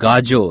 गाजोर।